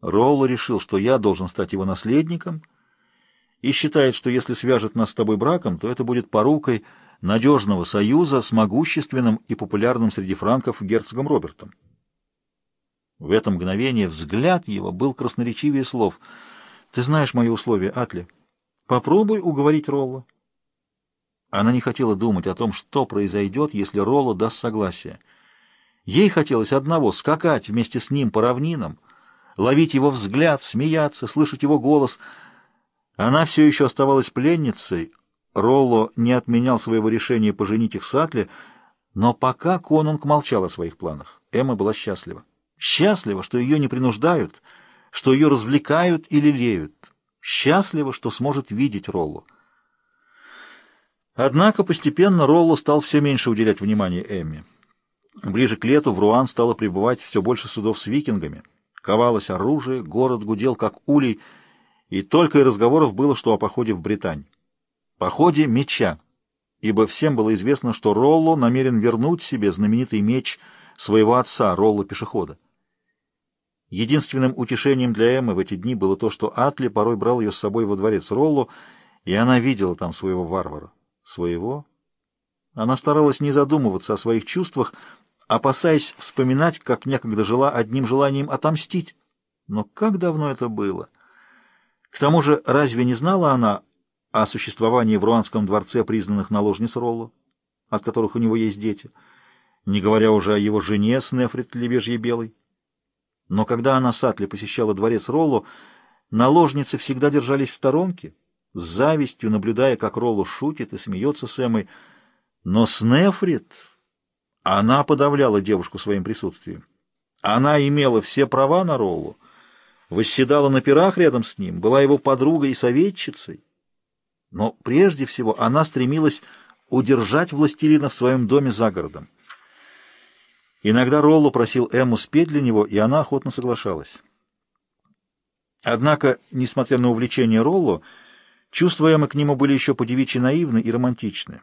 Ролло решил, что я должен стать его наследником, и считает, что если свяжет нас с тобой браком, то это будет порукой надежного союза с могущественным и популярным среди франков герцогом Робертом. В это мгновение взгляд его был красноречивее слов. «Ты знаешь мои условия, Атли. Попробуй уговорить Ролло». Она не хотела думать о том, что произойдет, если Ролло даст согласие. Ей хотелось одного — скакать вместе с ним по равнинам, ловить его взгляд, смеяться, слышать его голос. Она все еще оставалась пленницей. Ролло не отменял своего решения поженить их с Атли, но пока Конунг молчал о своих планах, Эмма была счастлива. Счастлива, что ее не принуждают, что ее развлекают и лелеют. Счастлива, что сможет видеть Роллу. Однако постепенно Ролло стал все меньше уделять внимания Эмме. Ближе к лету в Руан стало прибывать все больше судов с викингами. Ковалось оружие, город гудел, как улей, и только и разговоров было, что о походе в Британь. Походе меча, ибо всем было известно, что Ролло намерен вернуть себе знаменитый меч своего отца, Ролло-пешехода. Единственным утешением для Эммы в эти дни было то, что Атли порой брал ее с собой во дворец Ролло, и она видела там своего варвара. Своего? Она старалась не задумываться о своих чувствах, опасаясь вспоминать, как некогда жила одним желанием отомстить. Но как давно это было? К тому же, разве не знала она о существовании в Руанском дворце признанных наложниц Ролло, от которых у него есть дети, не говоря уже о его жене Снефрит Лебежьей Белой? Но когда она с Атли посещала дворец Ролло, наложницы всегда держались в сторонке, с завистью наблюдая, как Ролло шутит и смеется с Эммой. Но Снефрит она подавляла девушку своим присутствием. Она имела все права на Роллу, восседала на пирах рядом с ним, была его подругой и советчицей. Но прежде всего она стремилась удержать властелина в своем доме за городом. Иногда Роллу просил Эмму спеть для него, и она охотно соглашалась. Однако, несмотря на увлечение Роллу, чувства Эммы к нему были еще по-девичьи наивны и романтичны.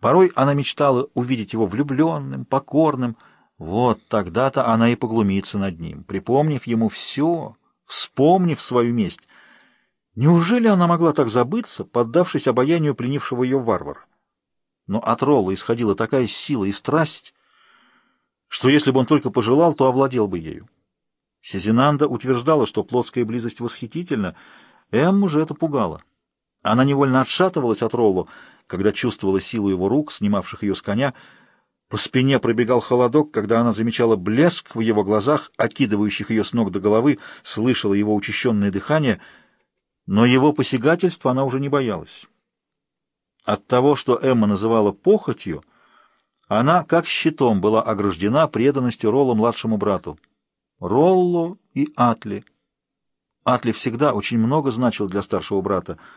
Порой она мечтала увидеть его влюбленным, покорным. Вот тогда-то она и поглумится над ним, припомнив ему все, вспомнив свою месть. Неужели она могла так забыться, поддавшись обаянию пленившего ее варвара? Но от Ролла исходила такая сила и страсть, что если бы он только пожелал, то овладел бы ею. Сезинанда утверждала, что плотская близость восхитительна, Эмму же это пугало. Она невольно отшатывалась от Роллу, когда чувствовала силу его рук, снимавших ее с коня. По спине пробегал холодок, когда она замечала блеск в его глазах, окидывающих ее с ног до головы, слышала его учащенное дыхание, но его посягательства она уже не боялась. От того, что Эмма называла похотью, она, как щитом, была ограждена преданностью Ролла младшему брату. Ролло и Атли. Атли всегда очень много значил для старшего брата —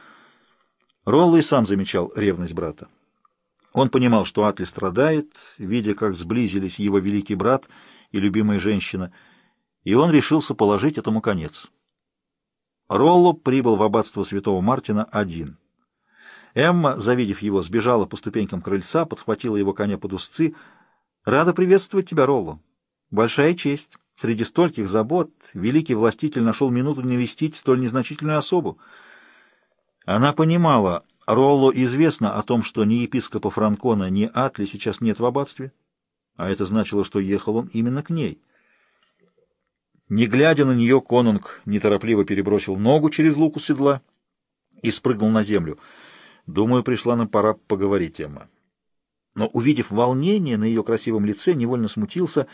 Ролло и сам замечал ревность брата. Он понимал, что Атли страдает, видя, как сблизились его великий брат и любимая женщина, и он решился положить этому конец. Ролло прибыл в аббатство святого Мартина один. Эмма, завидев его, сбежала по ступенькам крыльца, подхватила его коня под узцы. «Рада приветствовать тебя, Ролло. Большая честь. Среди стольких забот великий властитель нашел минуту навестить столь незначительную особу». Она понимала, Ролло известно о том, что ни епископа Франкона, ни Атли сейчас нет в аббатстве, а это значило, что ехал он именно к ней. Не глядя на нее, конунг неторопливо перебросил ногу через луку седла и спрыгнул на землю. Думаю, пришла нам пора поговорить, Эмма. Но, увидев волнение на ее красивом лице, невольно смутился,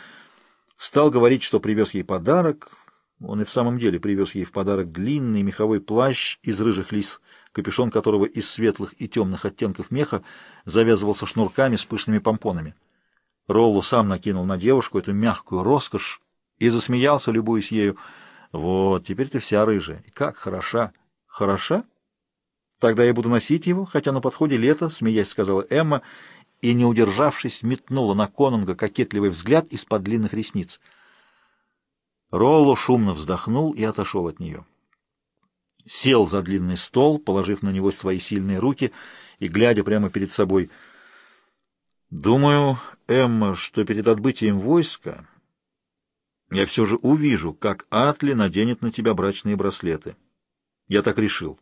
стал говорить, что привез ей подарок. Он и в самом деле привез ей в подарок длинный меховой плащ из рыжих лис — капюшон которого из светлых и темных оттенков меха завязывался шнурками с пышными помпонами. Роллу сам накинул на девушку эту мягкую роскошь и засмеялся, любуясь ею. «Вот, теперь ты вся рыжая. И как хороша!» «Хороша? Тогда я буду носить его, хотя на подходе лето», — смеясь сказала Эмма, и, не удержавшись, метнула на Конунга кокетливый взгляд из-под длинных ресниц. Ролло шумно вздохнул и отошел от нее сел за длинный стол, положив на него свои сильные руки и глядя прямо перед собой. «Думаю, Эмма, что перед отбытием войска Я все же увижу, как Атли наденет на тебя брачные браслеты. Я так решил.